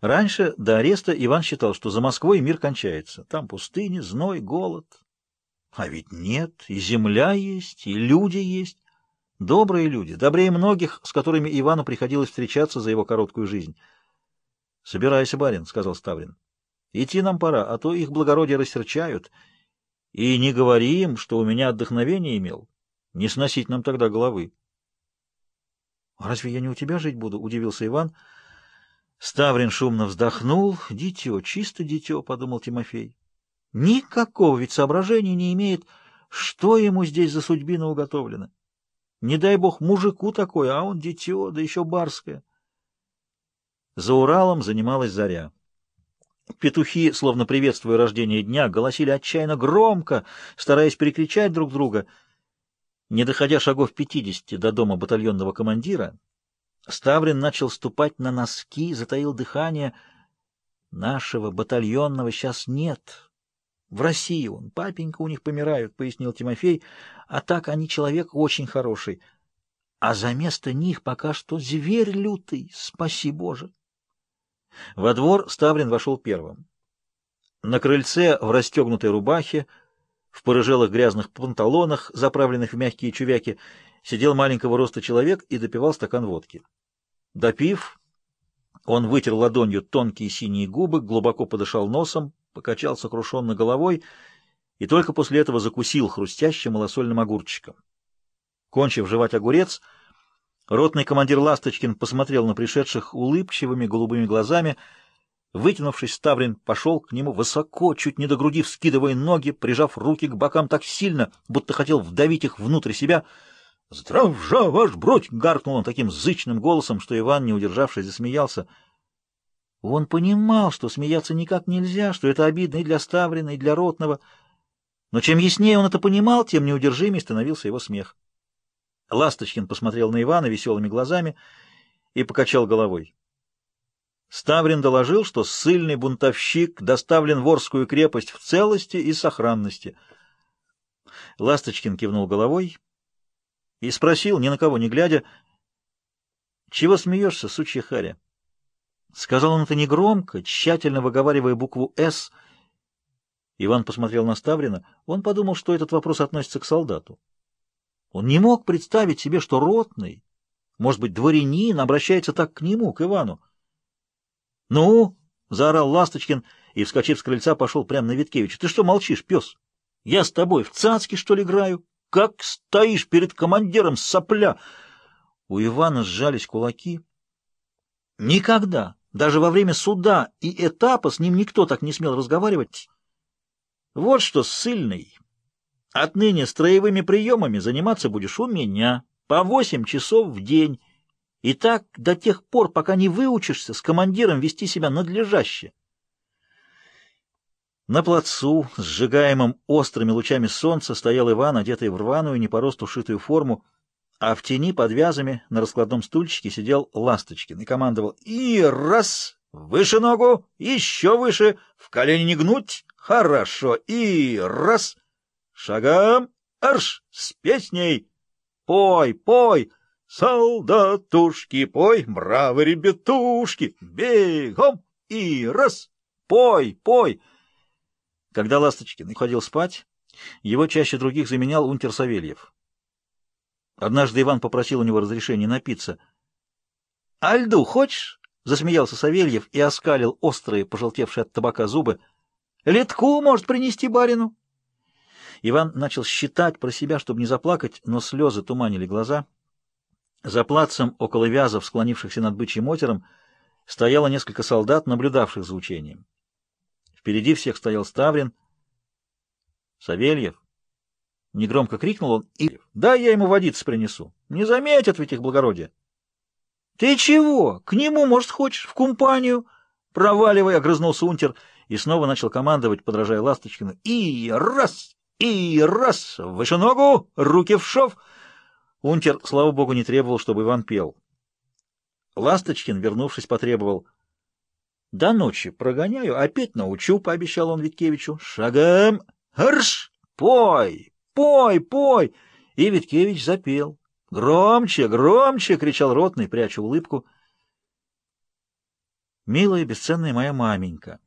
Раньше до ареста Иван считал, что за Москвой мир кончается. Там пустыни, зной, голод. А ведь нет, и земля есть, и люди есть. Добрые люди, добрее многих, с которыми Ивану приходилось встречаться за его короткую жизнь. — Собирайся, барин, — сказал Ставрин. — Идти нам пора, а то их благородие рассерчают. И не говори им, что у меня отдохновение имел. Не сносить нам тогда головы. «А — Разве я не у тебя жить буду? — удивился Иван. — Ставрин шумно вздохнул. Дитё, чисто дитё, — подумал Тимофей. Никакого ведь соображения не имеет, что ему здесь за судьбина уготовлена. Не дай бог мужику такое, а он дитё, да еще барское. За Уралом занималась заря. Петухи, словно приветствуя рождение дня, голосили отчаянно громко, стараясь перекричать друг друга. Не доходя шагов пятидесяти до дома батальонного командира, Ставрин начал ступать на носки, затаил дыхание. «Нашего батальонного сейчас нет. В России он. Папенька у них помирают», — пояснил Тимофей. «А так они человек очень хороший. А за место них пока что зверь лютый, спаси Боже!» Во двор Ставрин вошел первым. На крыльце в расстегнутой рубахе, в порыжелых грязных панталонах, заправленных в мягкие чувяки, сидел маленького роста человек и допивал стакан водки. Допив, он вытер ладонью тонкие синие губы, глубоко подышал носом, покачал сокрушенно головой и только после этого закусил хрустящим малосольным огурчиком. Кончив жевать огурец, ротный командир Ласточкин посмотрел на пришедших улыбчивыми голубыми глазами, Вытянувшись, Ставрин пошел к нему высоко, чуть не до груди, вскидывая ноги, прижав руки к бокам так сильно, будто хотел вдавить их внутрь себя — «Здравжа, ваш бродь!» — гаркнул он таким зычным голосом, что Иван, не удержавшись, засмеялся. Он понимал, что смеяться никак нельзя, что это обидно и для Ставрина, и для Ротного. Но чем яснее он это понимал, тем неудержимее становился его смех. Ласточкин посмотрел на Ивана веселыми глазами и покачал головой. Ставрин доложил, что ссыльный бунтовщик доставлен в Орскую крепость в целости и сохранности. Ласточкин кивнул головой и спросил, ни на кого не глядя, «Чего смеешься, сучья харя?» Сказал он это негромко, тщательно выговаривая букву «С». Иван посмотрел на Ставрина. Он подумал, что этот вопрос относится к солдату. Он не мог представить себе, что ротный, может быть, дворянин, обращается так к нему, к Ивану. «Ну!» — заорал Ласточкин и, вскочив с крыльца, пошел прямо на Виткевича. «Ты что молчишь, пес? Я с тобой в цацки, что ли, играю?» как стоишь перед командиром, сопля!» У Ивана сжались кулаки. «Никогда, даже во время суда и этапа с ним никто так не смел разговаривать. Вот что, ссыльный, отныне строевыми приемами заниматься будешь у меня по восемь часов в день». И так до тех пор, пока не выучишься с командиром вести себя надлежаще. На плацу, сжигаемом острыми лучами солнца, стоял Иван, одетый в рваную, не по росту шитую форму, а в тени под вязами на раскладном стульчике сидел Ласточкин и командовал «И раз! Выше ногу! Еще выше! В колени не гнуть! Хорошо! И раз! Шагом! Арш! С песней! Пой, пой! Солдатушки, пой! Браво, ребятушки! Бегом! И раз! Пой, пой!» Когда Ласточкин уходил спать, его чаще других заменял унтер Савельев. Однажды Иван попросил у него разрешения напиться. — Альду хочешь? — засмеялся Савельев и оскалил острые, пожелтевшие от табака зубы. — Летку может принести барину. Иван начал считать про себя, чтобы не заплакать, но слезы туманили глаза. За плацем, около вязов, склонившихся над бычьим отером, стояло несколько солдат, наблюдавших за учением. Впереди всех стоял Ставрин. Савельев. Негромко крикнул он и... Да, я ему водиц принесу. Не заметят ведь их благородие. Ты чего? К нему, может, хочешь? В компанию? Проваливай, огрызнулся унтер и снова начал командовать, подражая Ласточкину. И раз! И раз! Выше ногу! Руки в шов! Унтер, слава богу, не требовал, чтобы Иван пел. Ласточкин, вернувшись, потребовал — до ночи прогоняю, опять научу, — пообещал он Виткевичу. Шагом! Рш! Пой! Пой! Пой! И Виткевич запел. «Громче! Громче!» — кричал ротный, пряча улыбку. «Милая, бесценная моя маменька!»